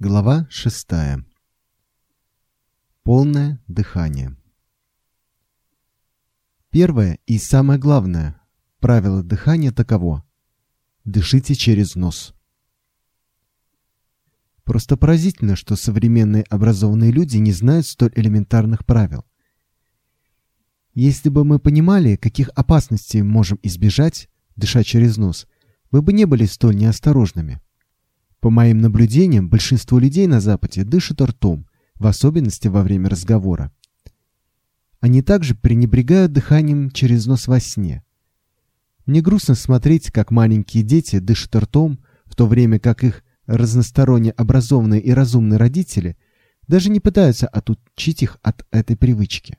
Глава 6. Полное дыхание. Первое и самое главное правило дыхания таково. Дышите через нос. Просто поразительно, что современные образованные люди не знают столь элементарных правил. Если бы мы понимали, каких опасностей можем избежать, дыша через нос, мы бы не были столь неосторожными. По моим наблюдениям, большинство людей на Западе дышат ртом, в особенности во время разговора. Они также пренебрегают дыханием через нос во сне. Мне грустно смотреть, как маленькие дети дышат ртом, в то время как их разносторонне образованные и разумные родители даже не пытаются отучить их от этой привычки.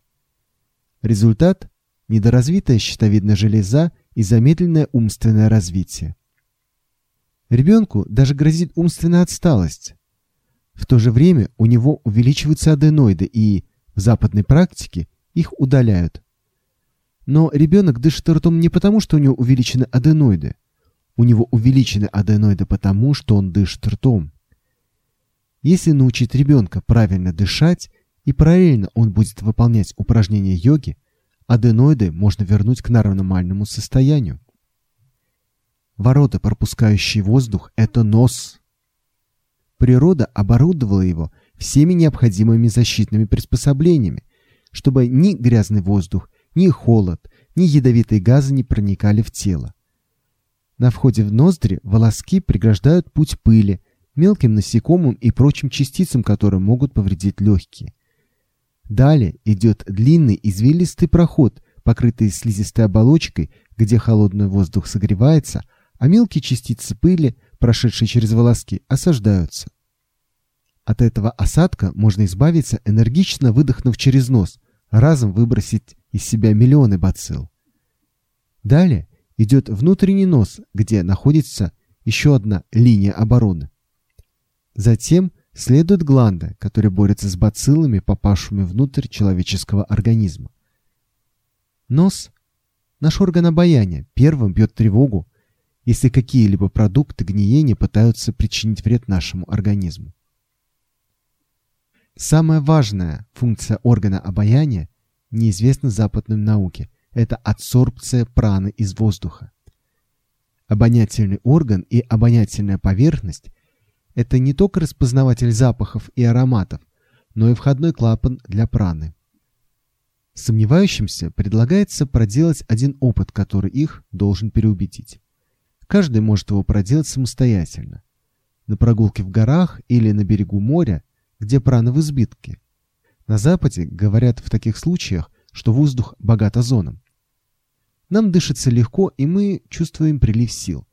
Результат – недоразвитая щитовидная железа и замедленное умственное развитие. Ребенку даже грозит умственная отсталость. В то же время у него увеличиваются аденоиды и, в западной практике, их удаляют. Но ребенок дышит ртом не потому, что у него увеличены аденоиды. У него увеличены аденоиды потому, что он дышит ртом. Если научить ребенка правильно дышать и параллельно он будет выполнять упражнения йоги, аденоиды можно вернуть к нормальному состоянию. Ворота, пропускающие воздух, это нос. Природа оборудовала его всеми необходимыми защитными приспособлениями, чтобы ни грязный воздух, ни холод, ни ядовитые газы не проникали в тело. На входе в ноздри волоски преграждают путь пыли, мелким насекомым и прочим частицам, которые могут повредить легкие. Далее идет длинный извилистый проход, покрытый слизистой оболочкой, где холодный воздух согревается, а мелкие частицы пыли, прошедшие через волоски, осаждаются. От этого осадка можно избавиться, энергично выдохнув через нос, разом выбросить из себя миллионы бацилл. Далее идет внутренний нос, где находится еще одна линия обороны. Затем следует гланда, которая борется с бациллами, попавшими внутрь человеческого организма. Нос, наш орган обоняния, первым бьет тревогу, если какие-либо продукты гниения пытаются причинить вред нашему организму. Самая важная функция органа обоняния неизвестна западной науке – это адсорбция праны из воздуха. Обонятельный орган и обонятельная поверхность – это не только распознаватель запахов и ароматов, но и входной клапан для праны. Сомневающимся предлагается проделать один опыт, который их должен переубедить. Каждый может его проделать самостоятельно. На прогулке в горах или на берегу моря, где прана в избытке. На Западе говорят в таких случаях, что воздух богат озоном. Нам дышится легко, и мы чувствуем прилив сил.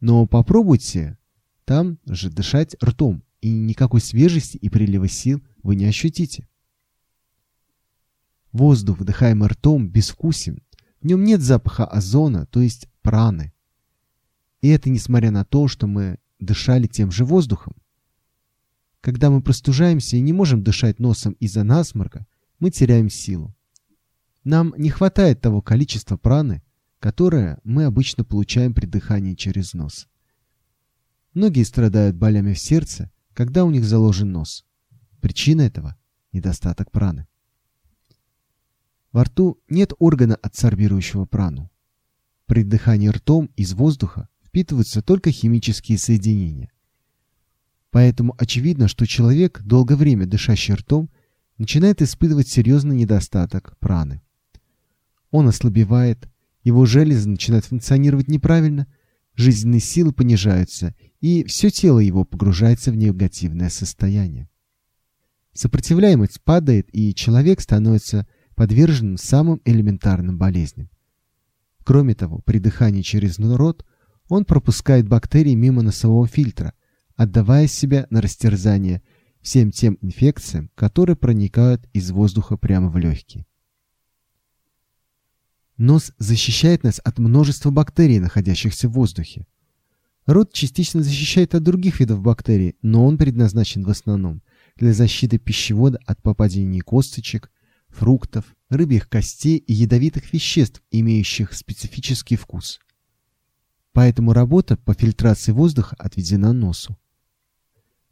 Но попробуйте там же дышать ртом, и никакой свежести и прилива сил вы не ощутите. Воздух, вдыхаемый ртом, безвкусен. В нем нет запаха озона, то есть праны. И это несмотря на то, что мы дышали тем же воздухом. Когда мы простужаемся и не можем дышать носом из-за насморка, мы теряем силу. Нам не хватает того количества праны, которое мы обычно получаем при дыхании через нос. Многие страдают болями в сердце, когда у них заложен нос. Причина этого – недостаток праны. Во рту нет органа, адсорбирующего прану. При дыхании ртом из воздуха впитываются только химические соединения. Поэтому очевидно, что человек, долгое время дышащий ртом, начинает испытывать серьезный недостаток праны. Он ослабевает, его железы начинают функционировать неправильно, жизненные силы понижаются, и все тело его погружается в негативное состояние. Сопротивляемость падает, и человек становится подвержен самым элементарным болезням. Кроме того, при дыхании через рот он пропускает бактерии мимо носового фильтра, отдавая себя на растерзание всем тем инфекциям, которые проникают из воздуха прямо в легкие. Нос защищает нас от множества бактерий, находящихся в воздухе. Рот частично защищает от других видов бактерий, но он предназначен в основном для защиты пищевода от попадений косточек, фруктов, рыбьих костей и ядовитых веществ, имеющих специфический вкус поэтому работа по фильтрации воздуха отведена носу.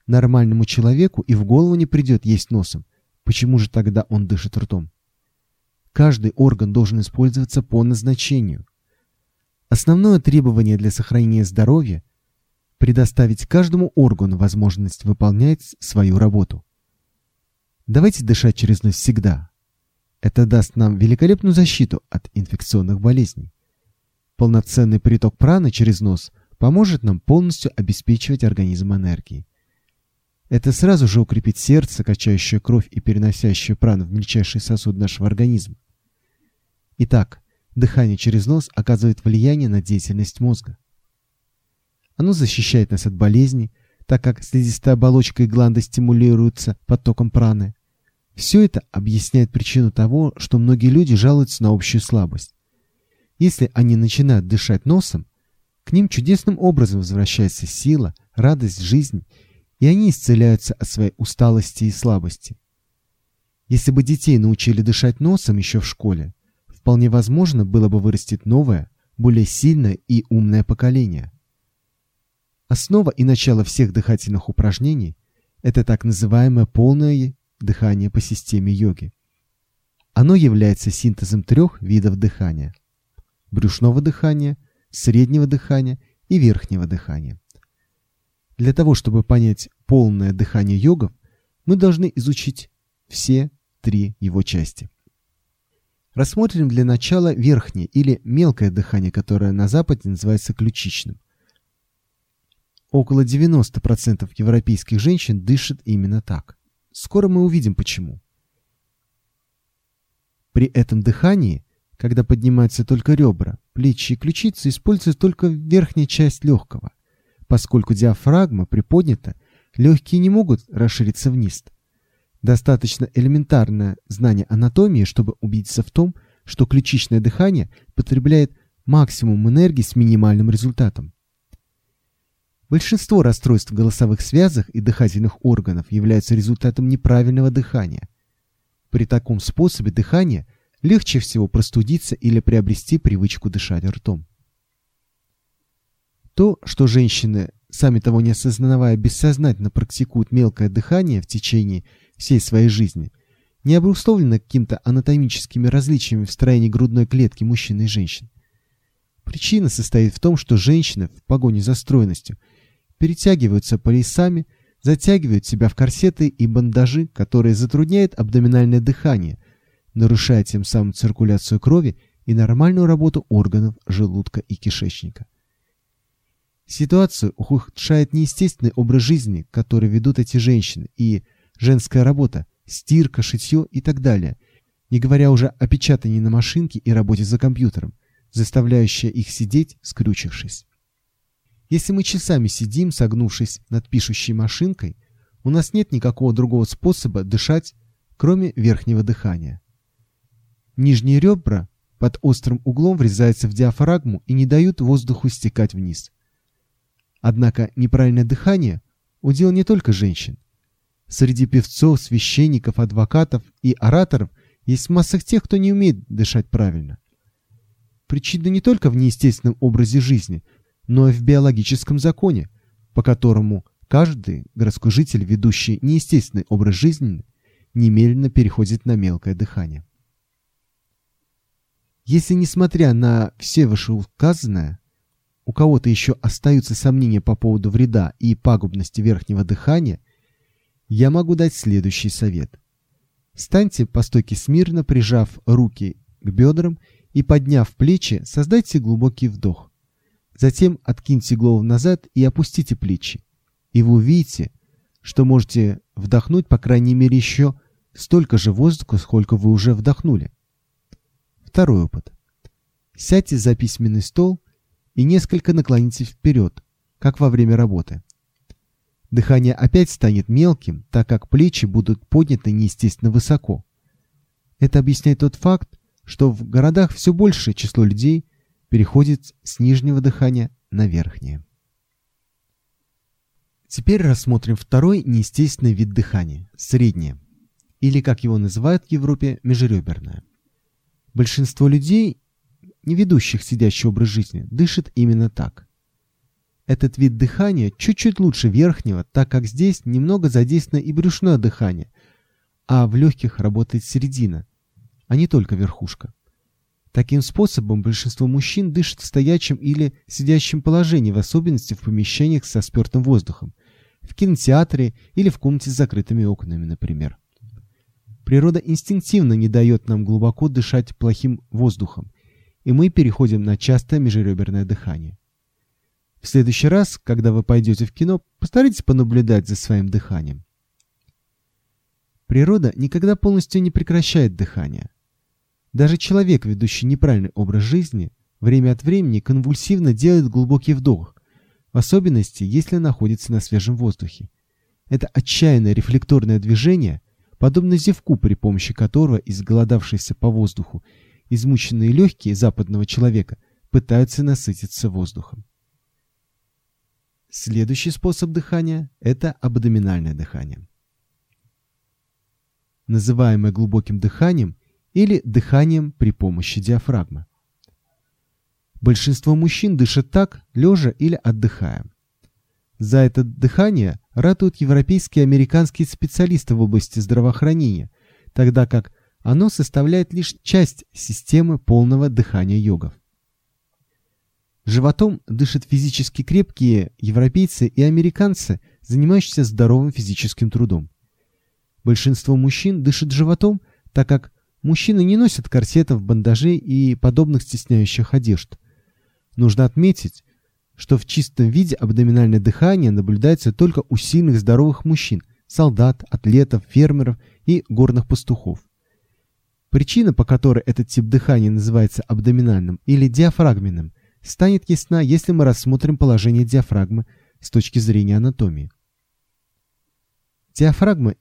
Нормальному человеку и в голову не придет есть носом. Почему же тогда он дышит ртом? Каждый орган должен использоваться по назначению. Основное требование для сохранения здоровья – предоставить каждому органу возможность выполнять свою работу. Давайте дышать через нос всегда. Это даст нам великолепную защиту от инфекционных болезней. Полноценный приток праны через нос поможет нам полностью обеспечивать организм энергией. Это сразу же укрепит сердце, качающее кровь и переносящее прану в мельчайший сосуд нашего организма. Итак, дыхание через нос оказывает влияние на деятельность мозга. Оно защищает нас от болезней, так как слизистая оболочка и гланды стимулируются потоком праны. Все это объясняет причину того, что многие люди жалуются на общую слабость. Если они начинают дышать носом, к ним чудесным образом возвращается сила, радость, жизнь и они исцеляются от своей усталости и слабости. Если бы детей научили дышать носом еще в школе, вполне возможно было бы вырастить новое, более сильное и умное поколение. Основа и начало всех дыхательных упражнений – это так называемое полное дыхание по системе йоги. Оно является синтезом трех видов дыхания – брюшного дыхания, среднего дыхания и верхнего дыхания. Для того, чтобы понять полное дыхание йогов, мы должны изучить все три его части. Рассмотрим для начала верхнее или мелкое дыхание, которое на Западе называется ключичным. Около 90% европейских женщин дышат именно так. Скоро мы увидим почему. При этом дыхании, когда поднимаются только ребра, плечи и ключицы, используется только верхняя часть легкого. Поскольку диафрагма приподнята, легкие не могут расшириться вниз. Достаточно элементарное знание анатомии, чтобы убедиться в том, что ключичное дыхание потребляет максимум энергии с минимальным результатом. Большинство расстройств голосовых связок и дыхательных органов являются результатом неправильного дыхания. При таком способе дыхания легче всего простудиться или приобрести привычку дышать ртом. То, что женщины, сами того не осознавая, бессознательно практикуют мелкое дыхание в течение всей своей жизни, не обусловлено какими-то анатомическими различиями в строении грудной клетки мужчин и женщин. Причина состоит в том, что женщины в погоне за стройностью перетягиваются поясами, затягивают себя в корсеты и бандажи, которые затрудняют абдоминальное дыхание, нарушая тем самым циркуляцию крови и нормальную работу органов желудка и кишечника. Ситуацию ухудшает неестественный образ жизни, который ведут эти женщины, и женская работа, стирка, шитье и так далее, не говоря уже о печатании на машинке и работе за компьютером, заставляющая их сидеть, скрючившись. Если мы часами сидим, согнувшись над пишущей машинкой, у нас нет никакого другого способа дышать, кроме верхнего дыхания. Нижние ребра под острым углом врезаются в диафрагму и не дают воздуху стекать вниз. Однако неправильное дыхание – удел не только женщин. Среди певцов, священников, адвокатов и ораторов есть масса тех, кто не умеет дышать правильно. Причина не только в неестественном образе жизни, но и в биологическом законе, по которому каждый городской житель, ведущий неестественный образ жизни, немедленно переходит на мелкое дыхание. Если, несмотря на все вышеуказанное, у кого-то еще остаются сомнения по поводу вреда и пагубности верхнего дыхания, я могу дать следующий совет. Станьте по стойке смирно, прижав руки к бедрам и подняв плечи, создайте глубокий вдох. Затем откиньте голову назад и опустите плечи. И вы увидите, что можете вдохнуть по крайней мере еще столько же воздуха, сколько вы уже вдохнули. Второй опыт. Сядьте за письменный стол и несколько наклонитесь вперед, как во время работы. Дыхание опять станет мелким, так как плечи будут подняты неестественно высоко. Это объясняет тот факт, что в городах все большее число людей переходит с нижнего дыхания на верхнее. Теперь рассмотрим второй неестественный вид дыхания – среднее, или, как его называют в Европе, межреберное. Большинство людей не ведущих сидящий образ жизни, дышит именно так. Этот вид дыхания чуть-чуть лучше верхнего, так как здесь немного задействовано и брюшное дыхание, а в легких работает середина, а не только верхушка. Таким способом большинство мужчин дышит в стоячем или сидящем положении, в особенности в помещениях со спертым воздухом, в кинотеатре или в комнате с закрытыми окнами, например. Природа инстинктивно не дает нам глубоко дышать плохим воздухом, и мы переходим на частое межреберное дыхание. В следующий раз, когда вы пойдете в кино, постарайтесь понаблюдать за своим дыханием. Природа никогда полностью не прекращает дыхание. Даже человек, ведущий неправильный образ жизни, время от времени конвульсивно делает глубокий вдох, в особенности, если находится на свежем воздухе. Это отчаянное рефлекторное движение, подобно зевку, при помощи которого изголодавшиеся по воздуху измученные легкие западного человека пытаются насытиться воздухом. Следующий способ дыхания – это абдоминальное дыхание. Называемое глубоким дыханием или дыханием при помощи диафрагмы. Большинство мужчин дышат так, лежа или отдыхая. За это дыхание ратуют европейские и американские специалисты в области здравоохранения, тогда как оно составляет лишь часть системы полного дыхания йогов. Животом дышат физически крепкие европейцы и американцы, занимающиеся здоровым физическим трудом. Большинство мужчин дышат животом, так как мужчины не носят корсетов, бандажей и подобных стесняющих одежд. Нужно отметить, что в чистом виде абдоминальное дыхание наблюдается только у сильных здоровых мужчин, солдат, атлетов, фермеров и горных пастухов. Причина, по которой этот тип дыхания называется абдоминальным или диафрагменным, станет ясна, если мы рассмотрим положение диафрагмы с точки зрения анатомии. Диафрагма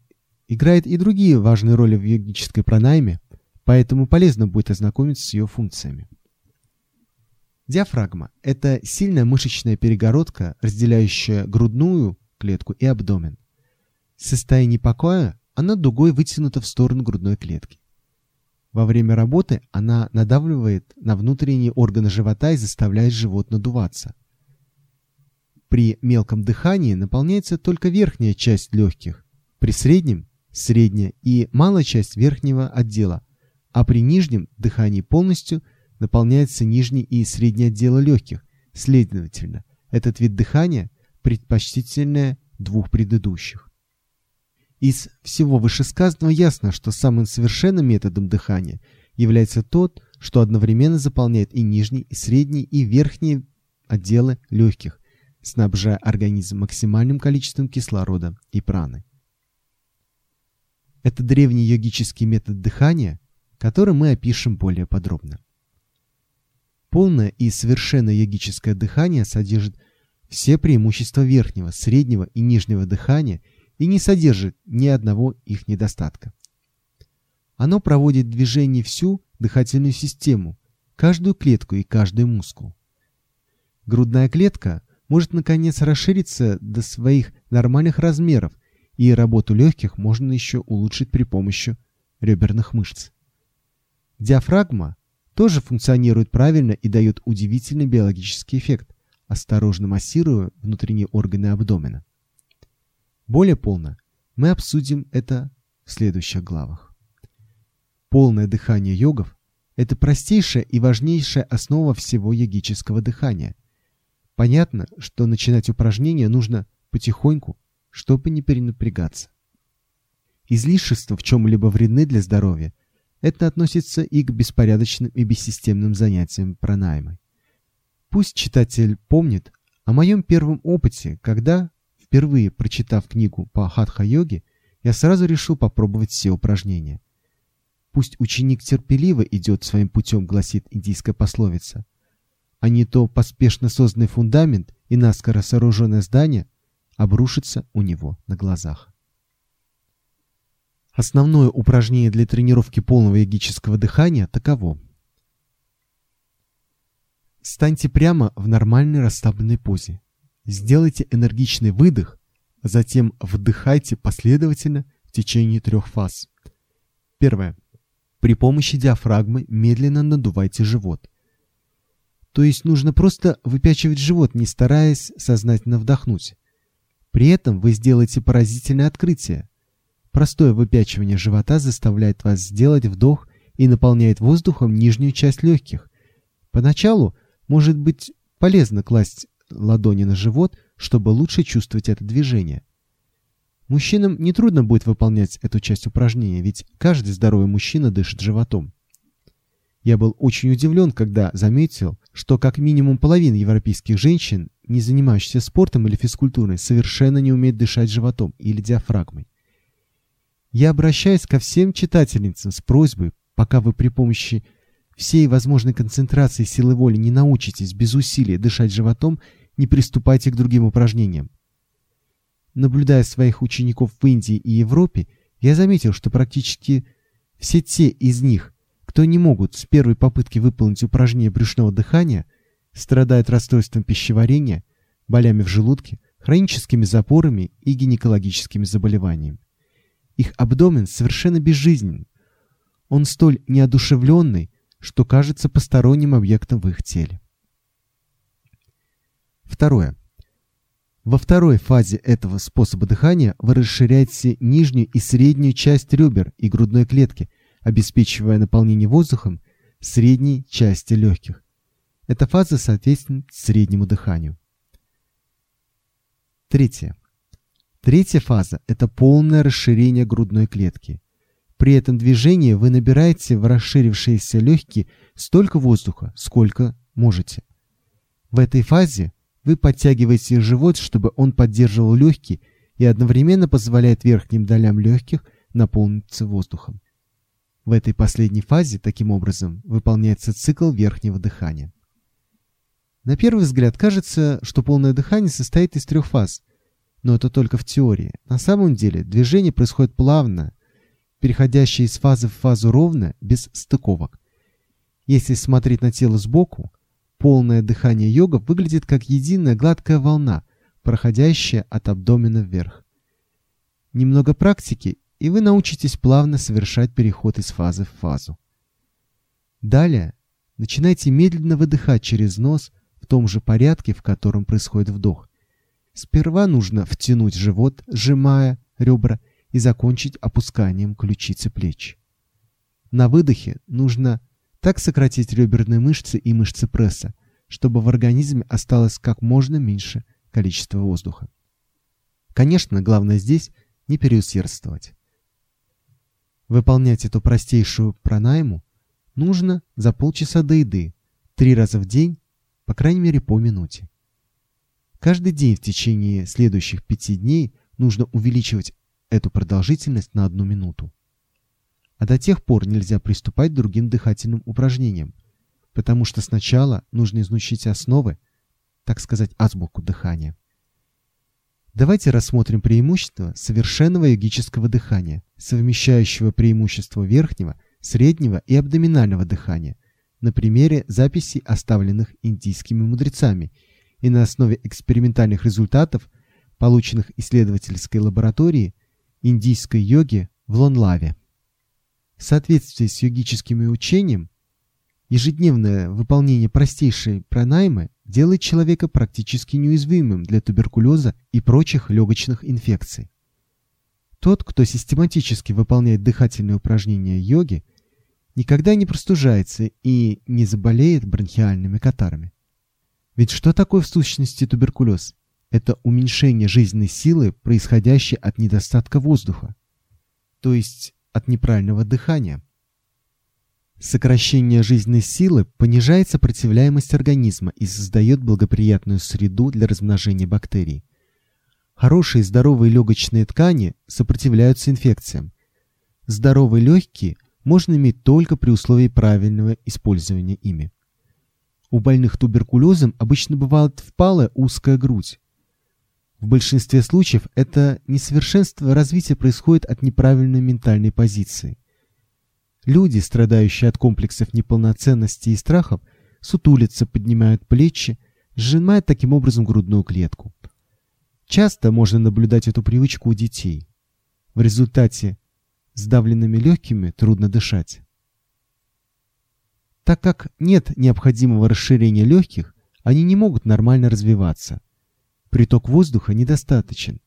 играет и другие важные роли в йогической пранайме, поэтому полезно будет ознакомиться с ее функциями. Диафрагма – это сильная мышечная перегородка, разделяющая грудную клетку и абдомен. В состоянии покоя она дугой вытянута в сторону грудной клетки. Во время работы она надавливает на внутренние органы живота и заставляет живот надуваться. При мелком дыхании наполняется только верхняя часть легких, при среднем – средняя и малая часть верхнего отдела, а при нижнем дыхании полностью наполняется нижний и средний отделы легких. Следовательно, этот вид дыхания предпочтительнее двух предыдущих. Из всего вышесказанного ясно, что самым совершенным методом дыхания является тот, что одновременно заполняет и нижний, и средний, и верхние отделы легких, снабжая организм максимальным количеством кислорода и праны. Это древний йогический метод дыхания, который мы опишем более подробно. Полное и совершенное йогическое дыхание содержит все преимущества верхнего, среднего и нижнего дыхания – и не содержит ни одного их недостатка. Оно проводит движение всю дыхательную систему, каждую клетку и каждый мускул. Грудная клетка может наконец расшириться до своих нормальных размеров, и работу легких можно еще улучшить при помощи реберных мышц. Диафрагма тоже функционирует правильно и дает удивительный биологический эффект, осторожно массируя внутренние органы абдомена. Более полно мы обсудим это в следующих главах. Полное дыхание йогов – это простейшая и важнейшая основа всего йогического дыхания. Понятно, что начинать упражнения нужно потихоньку, чтобы не перенапрягаться. Излишества в чем-либо вредны для здоровья. Это относится и к беспорядочным и бессистемным занятиям пранаймой. Пусть читатель помнит о моем первом опыте, когда Впервые прочитав книгу по хатха-йоге, я сразу решил попробовать все упражнения. Пусть ученик терпеливо идет своим путем, гласит индийская пословица, а не то поспешно созданный фундамент и наскоро сооруженное здание обрушится у него на глазах. Основное упражнение для тренировки полного йогического дыхания таково. Станьте прямо в нормальной расслабленной позе. Сделайте энергичный выдох, затем вдыхайте последовательно в течение трех фаз. Первое. При помощи диафрагмы медленно надувайте живот. То есть нужно просто выпячивать живот, не стараясь сознательно вдохнуть. При этом вы сделаете поразительное открытие. Простое выпячивание живота заставляет вас сделать вдох и наполняет воздухом нижнюю часть легких. Поначалу может быть полезно класть ладони на живот, чтобы лучше чувствовать это движение. Мужчинам нетрудно будет выполнять эту часть упражнения, ведь каждый здоровый мужчина дышит животом. Я был очень удивлен, когда заметил, что как минимум половина европейских женщин, не занимающихся спортом или физкультурой, совершенно не умеет дышать животом или диафрагмой. Я обращаюсь ко всем читательницам с просьбой, пока вы при помощи всей возможной концентрации силы воли не научитесь без усилия дышать животом, не приступайте к другим упражнениям. Наблюдая своих учеников в Индии и Европе, я заметил, что практически все те из них, кто не могут с первой попытки выполнить упражнение брюшного дыхания, страдают расстройством пищеварения, болями в желудке, хроническими запорами и гинекологическими заболеваниями. Их абдомен совершенно безжизненен. Он столь неодушевленный, что кажется посторонним объектом в их теле. Второе. Во второй фазе этого способа дыхания вы расширяете нижнюю и среднюю часть ребер и грудной клетки, обеспечивая наполнение воздухом средней части легких. Эта фаза соответствует среднему дыханию. Третье. Третья фаза – это полное расширение грудной клетки. При этом движении вы набираете в расширившиеся легкие столько воздуха, сколько можете. В этой фазе вы подтягиваете живот, чтобы он поддерживал легкие и одновременно позволяет верхним долям легких наполниться воздухом. В этой последней фазе, таким образом, выполняется цикл верхнего дыхания. На первый взгляд кажется, что полное дыхание состоит из трех фаз, но это только в теории. На самом деле движение происходит плавно, переходящее из фазы в фазу ровно, без стыковок. Если смотреть на тело сбоку, полное дыхание йога выглядит как единая гладкая волна, проходящая от абдомена вверх. Немного практики, и вы научитесь плавно совершать переход из фазы в фазу. Далее начинайте медленно выдыхать через нос в том же порядке, в котором происходит вдох. Сперва нужно втянуть живот, сжимая ребра, и закончить опусканием ключицы плеч. На выдохе нужно так сократить реберные мышцы и мышцы пресса, чтобы в организме осталось как можно меньше количества воздуха. Конечно, главное здесь не переусердствовать. Выполнять эту простейшую пранайму нужно за полчаса до еды, три раза в день, по крайней мере по минуте. Каждый день в течение следующих пяти дней нужно увеличивать эту продолжительность на одну минуту. А до тех пор нельзя приступать к другим дыхательным упражнениям, потому что сначала нужно изучить основы, так сказать, азбуку дыхания. Давайте рассмотрим преимущества совершенного йогического дыхания, совмещающего преимущества верхнего, среднего и абдоминального дыхания, на примере записей, оставленных индийскими мудрецами, и на основе экспериментальных результатов, полученных исследовательской лабораторией индийской йоги в Лонлаве. В соответствии с йогическим учением, ежедневное выполнение простейшей пранаймы делает человека практически неуязвимым для туберкулеза и прочих легочных инфекций. Тот, кто систематически выполняет дыхательные упражнения йоги, никогда не простужается и не заболеет бронхиальными катарами. Ведь что такое в сущности туберкулез? Это уменьшение жизненной силы, происходящее от недостатка воздуха, то есть от неправильного дыхания. Сокращение жизненной силы понижает сопротивляемость организма и создает благоприятную среду для размножения бактерий. Хорошие здоровые легочные ткани сопротивляются инфекциям. Здоровые легкие можно иметь только при условии правильного использования ими. У больных туберкулезом обычно бывает впалая узкая грудь. В большинстве случаев это несовершенство развития происходит от неправильной ментальной позиции. Люди, страдающие от комплексов неполноценности и страхов, сутулятся, поднимают плечи, сжимают таким образом грудную клетку. Часто можно наблюдать эту привычку у детей. В результате сдавленными легкими трудно дышать. Так как нет необходимого расширения легких, они не могут нормально развиваться. Приток воздуха недостаточен.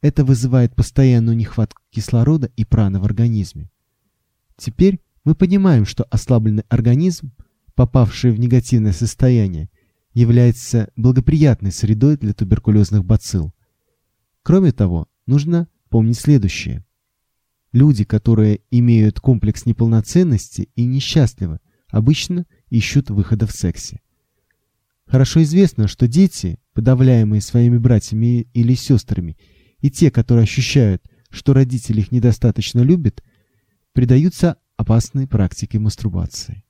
Это вызывает постоянную нехватку кислорода и праны в организме. Теперь мы понимаем, что ослабленный организм, попавший в негативное состояние, является благоприятной средой для туберкулезных бацилл. Кроме того, нужно помнить следующее. Люди, которые имеют комплекс неполноценности и несчастливы, обычно ищут выхода в сексе. Хорошо известно, что дети, подавляемые своими братьями или сестрами, и те, которые ощущают, что родители их недостаточно любят, предаются опасной практике мастурбации.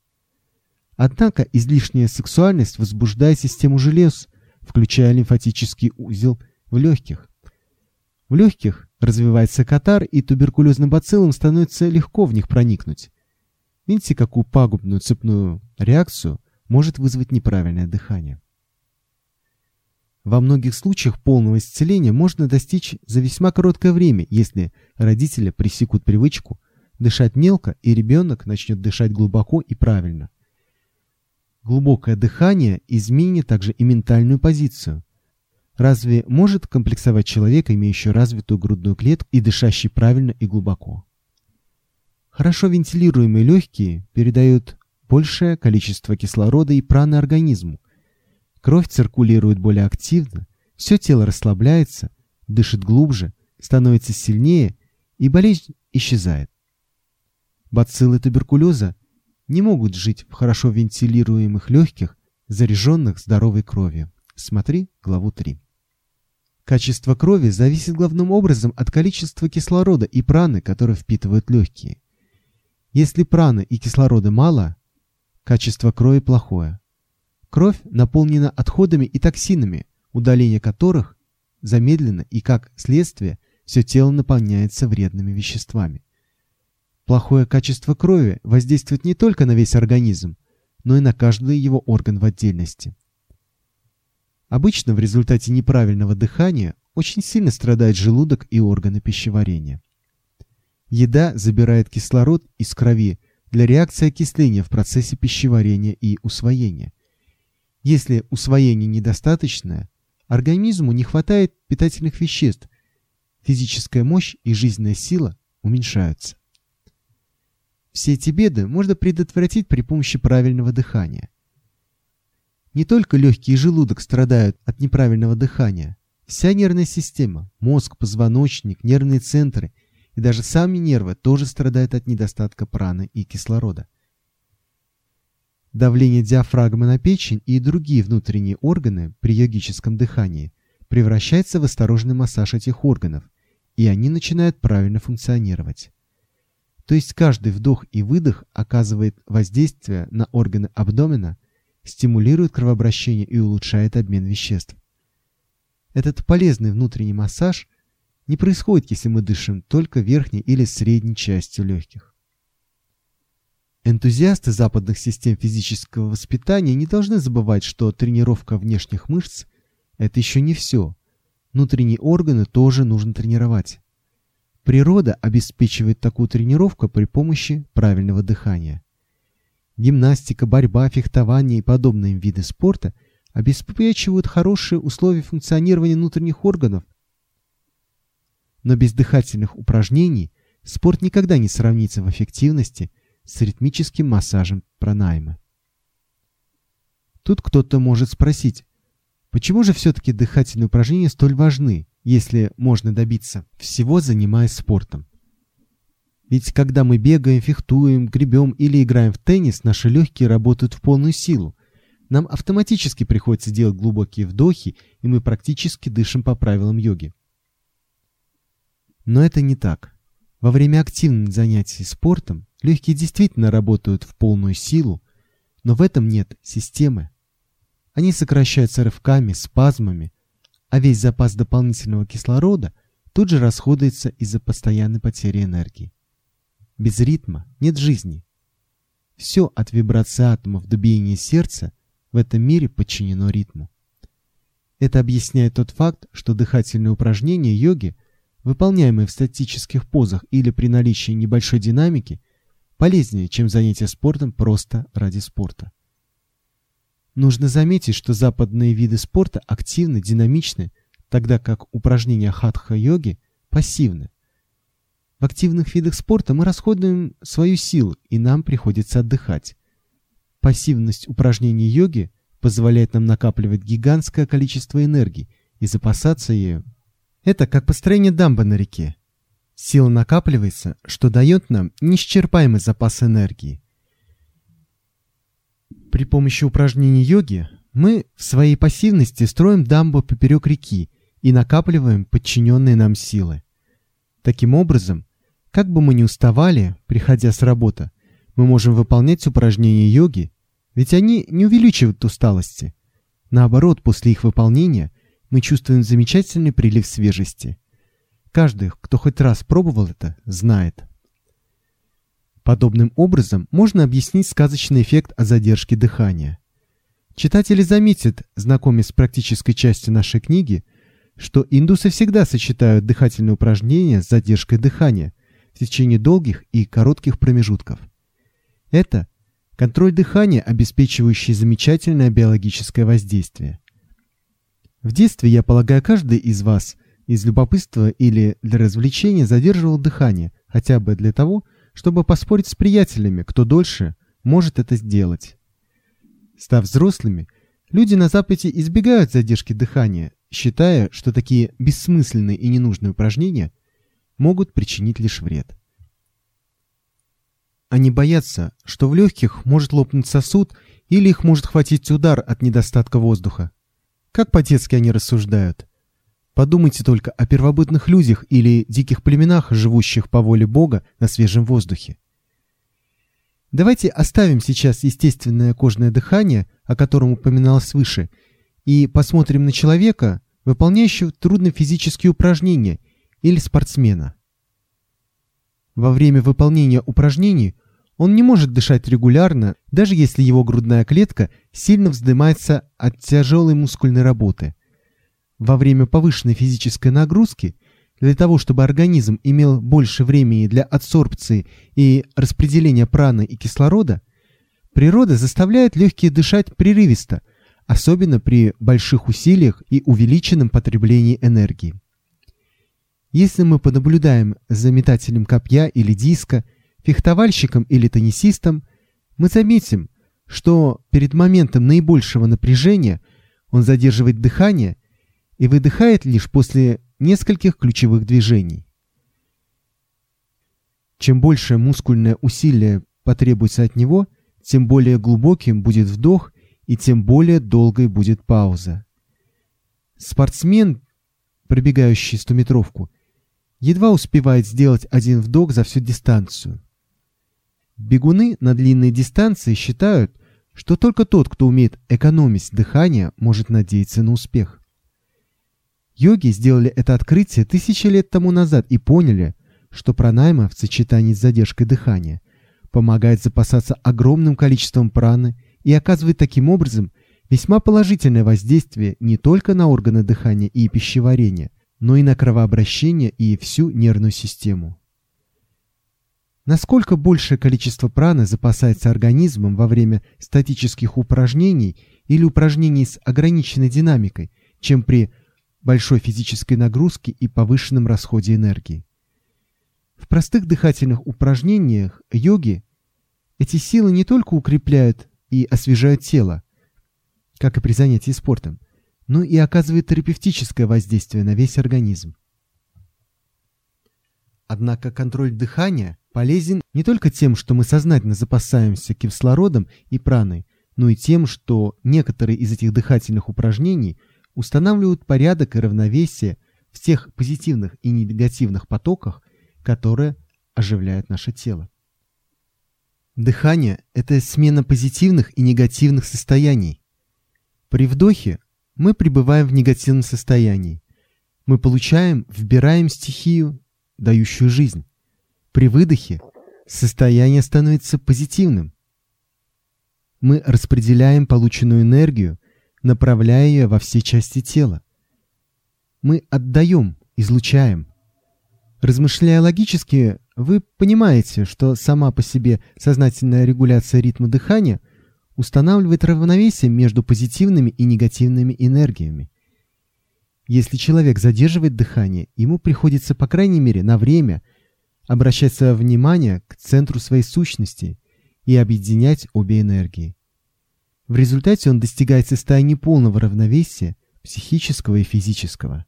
Однако излишняя сексуальность возбуждает систему желез, включая лимфатический узел в легких. В легких развивается катар, и туберкулезным бациллам становится легко в них проникнуть. Видите, какую пагубную цепную реакцию может вызвать неправильное дыхание. Во многих случаях полного исцеления можно достичь за весьма короткое время, если родители пресекут привычку дышать мелко, и ребенок начнет дышать глубоко и правильно. Глубокое дыхание изменит также и ментальную позицию. Разве может комплексовать человек, имеющий развитую грудную клетку и дышащий правильно и глубоко? Хорошо вентилируемые легкие передают большее количество кислорода и праны организму. Кровь циркулирует более активно, все тело расслабляется, дышит глубже, становится сильнее, и болезнь исчезает. Бациллы туберкулеза не могут жить в хорошо вентилируемых легких, заряженных здоровой кровью. Смотри главу 3. Качество крови зависит главным образом от количества кислорода и праны, которые впитывают легкие. Если праны и кислорода мало, качество крови плохое. Кровь наполнена отходами и токсинами, удаление которых замедлено и, как следствие, все тело наполняется вредными веществами. Плохое качество крови воздействует не только на весь организм, но и на каждый его орган в отдельности. Обычно в результате неправильного дыхания очень сильно страдает желудок и органы пищеварения. Еда забирает кислород из крови для реакции окисления в процессе пищеварения и усвоения. Если усвоение недостаточное, организму не хватает питательных веществ, физическая мощь и жизненная сила уменьшаются. Все эти беды можно предотвратить при помощи правильного дыхания. Не только легкий и желудок страдают от неправильного дыхания. Вся нервная система, мозг, позвоночник, нервные центры и даже сами нервы тоже страдают от недостатка праны и кислорода. Давление диафрагмы на печень и другие внутренние органы при йогическом дыхании превращается в осторожный массаж этих органов, и они начинают правильно функционировать. То есть каждый вдох и выдох оказывает воздействие на органы абдомена, стимулирует кровообращение и улучшает обмен веществ. Этот полезный внутренний массаж не происходит, если мы дышим только верхней или средней частью легких. Энтузиасты западных систем физического воспитания не должны забывать, что тренировка внешних мышц – это еще не все. Внутренние органы тоже нужно тренировать. Природа обеспечивает такую тренировку при помощи правильного дыхания. Гимнастика, борьба, фехтование и подобные виды спорта обеспечивают хорошие условия функционирования внутренних органов. Но без дыхательных упражнений спорт никогда не сравнится в эффективности с ритмическим массажем пранаймы. Тут кто-то может спросить, почему же все-таки дыхательные упражнения столь важны? если можно добиться всего, занимаясь спортом. Ведь когда мы бегаем, фехтуем, гребем или играем в теннис, наши легкие работают в полную силу. Нам автоматически приходится делать глубокие вдохи, и мы практически дышим по правилам йоги. Но это не так. Во время активных занятий спортом легкие действительно работают в полную силу, но в этом нет системы. Они сокращаются рывками, спазмами, а весь запас дополнительного кислорода тут же расходуется из-за постоянной потери энергии. Без ритма нет жизни. Все от вибрации атомов до биения сердца в этом мире подчинено ритму. Это объясняет тот факт, что дыхательные упражнения йоги, выполняемые в статических позах или при наличии небольшой динамики, полезнее, чем занятие спортом просто ради спорта. Нужно заметить, что западные виды спорта активны, динамичны, тогда как упражнения хатха-йоги пассивны. В активных видах спорта мы расходуем свою силу, и нам приходится отдыхать. Пассивность упражнений йоги позволяет нам накапливать гигантское количество энергии и запасаться ею. Это как построение дамбы на реке. Сила накапливается, что дает нам неисчерпаемый запас энергии. При помощи упражнений йоги мы в своей пассивности строим дамбу поперек реки и накапливаем подчиненные нам силы. Таким образом, как бы мы ни уставали, приходя с работы, мы можем выполнять упражнения йоги, ведь они не увеличивают усталости. Наоборот, после их выполнения мы чувствуем замечательный прилив свежести. Каждый, кто хоть раз пробовал это, знает. Подобным образом можно объяснить сказочный эффект о задержке дыхания. Читатели заметят, знакомясь с практической частью нашей книги, что индусы всегда сочетают дыхательные упражнения с задержкой дыхания в течение долгих и коротких промежутков. Это контроль дыхания, обеспечивающий замечательное биологическое воздействие. В детстве, я полагаю, каждый из вас из любопытства или для развлечения задерживал дыхание, хотя бы для того, чтобы поспорить с приятелями, кто дольше может это сделать. Став взрослыми, люди на Западе избегают задержки дыхания, считая, что такие бессмысленные и ненужные упражнения могут причинить лишь вред. Они боятся, что в легких может лопнуть сосуд или их может хватить удар от недостатка воздуха. Как по-детски они рассуждают. Подумайте только о первобытных людях или диких племенах, живущих по воле Бога на свежем воздухе. Давайте оставим сейчас естественное кожное дыхание, о котором упоминалось выше, и посмотрим на человека, выполняющего трудные физические упражнения, или спортсмена. Во время выполнения упражнений он не может дышать регулярно, даже если его грудная клетка сильно вздымается от тяжелой мускульной работы. Во время повышенной физической нагрузки, для того чтобы организм имел больше времени для адсорбции и распределения праны и кислорода, природа заставляет легкие дышать прерывисто, особенно при больших усилиях и увеличенном потреблении энергии. Если мы понаблюдаем за метателем копья или диска, фехтовальщиком или теннисистом, мы заметим, что перед моментом наибольшего напряжения он задерживает дыхание и выдыхает лишь после нескольких ключевых движений. Чем больше мускульное усилие потребуется от него, тем более глубоким будет вдох и тем более долгой будет пауза. Спортсмен, пробегающий стометровку, едва успевает сделать один вдох за всю дистанцию. Бегуны на длинной дистанции считают, что только тот, кто умеет экономить дыхание, может надеяться на успех. Йоги сделали это открытие тысячи лет тому назад и поняли, что пранайма в сочетании с задержкой дыхания помогает запасаться огромным количеством праны и оказывает таким образом весьма положительное воздействие не только на органы дыхания и пищеварения, но и на кровообращение и всю нервную систему. Насколько большее количество праны запасается организмом во время статических упражнений или упражнений с ограниченной динамикой, чем при большой физической нагрузке и повышенном расходе энергии. В простых дыхательных упражнениях йоги эти силы не только укрепляют и освежают тело, как и при занятии спортом, но и оказывают терапевтическое воздействие на весь организм. Однако контроль дыхания полезен не только тем, что мы сознательно запасаемся кислородом и праной, но и тем, что некоторые из этих дыхательных упражнений устанавливают порядок и равновесие в тех позитивных и негативных потоках, которые оживляют наше тело. Дыхание – это смена позитивных и негативных состояний. При вдохе мы пребываем в негативном состоянии. Мы получаем, вбираем стихию, дающую жизнь. При выдохе состояние становится позитивным. Мы распределяем полученную энергию, направляя ее во все части тела. Мы отдаем, излучаем. Размышляя логически, Вы понимаете, что сама по себе сознательная регуляция ритма дыхания устанавливает равновесие между позитивными и негативными энергиями. Если человек задерживает дыхание, ему приходится, по крайней мере, на время обращать свое внимание к центру своей сущности и объединять обе энергии. В результате он достигает состояния полного равновесия психического и физического.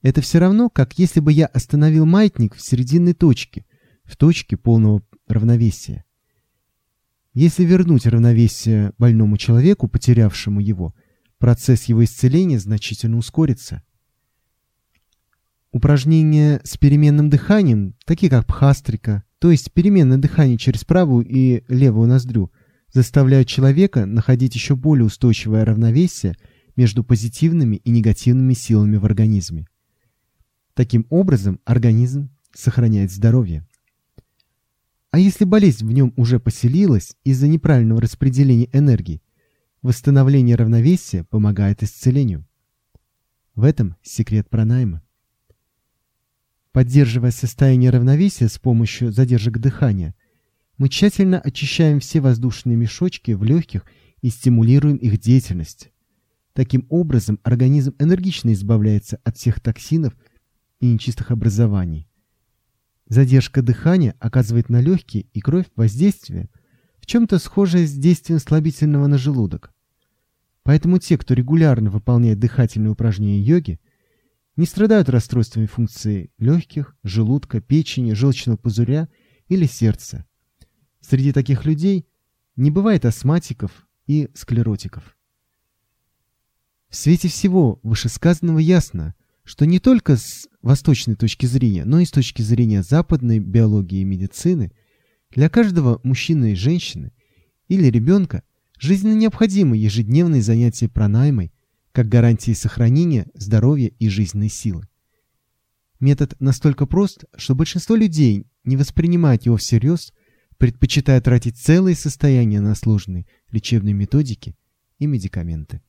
Это все равно, как если бы я остановил маятник в серединной точке, в точке полного равновесия. Если вернуть равновесие больному человеку, потерявшему его, процесс его исцеления значительно ускорится. Упражнения с переменным дыханием, такие как пхастрика, то есть переменное дыхание через правую и левую ноздрю, заставляют человека находить еще более устойчивое равновесие между позитивными и негативными силами в организме. Таким образом, организм сохраняет здоровье. А если болезнь в нем уже поселилась из-за неправильного распределения энергии, восстановление равновесия помогает исцелению. В этом секрет пранайма. Поддерживая состояние равновесия с помощью задержек дыхания, мы тщательно очищаем все воздушные мешочки в легких и стимулируем их деятельность. Таким образом, организм энергично избавляется от всех токсинов и нечистых образований. Задержка дыхания оказывает на легкие и кровь воздействие, в чем-то схожее с действием слабительного на желудок. Поэтому те, кто регулярно выполняет дыхательные упражнения йоги, не страдают расстройствами функции легких, желудка, печени, желчного пузыря или сердца. Среди таких людей не бывает астматиков и склеротиков. В свете всего вышесказанного ясно, что не только с восточной точки зрения, но и с точки зрения западной биологии и медицины, для каждого мужчины и женщины или ребенка жизненно необходимы ежедневные занятия пранаймой как гарантии сохранения здоровья и жизненной силы. Метод настолько прост, что большинство людей не воспринимают его всерьез, предпочитая тратить целые состояния на сложные лечебные методики и медикаменты.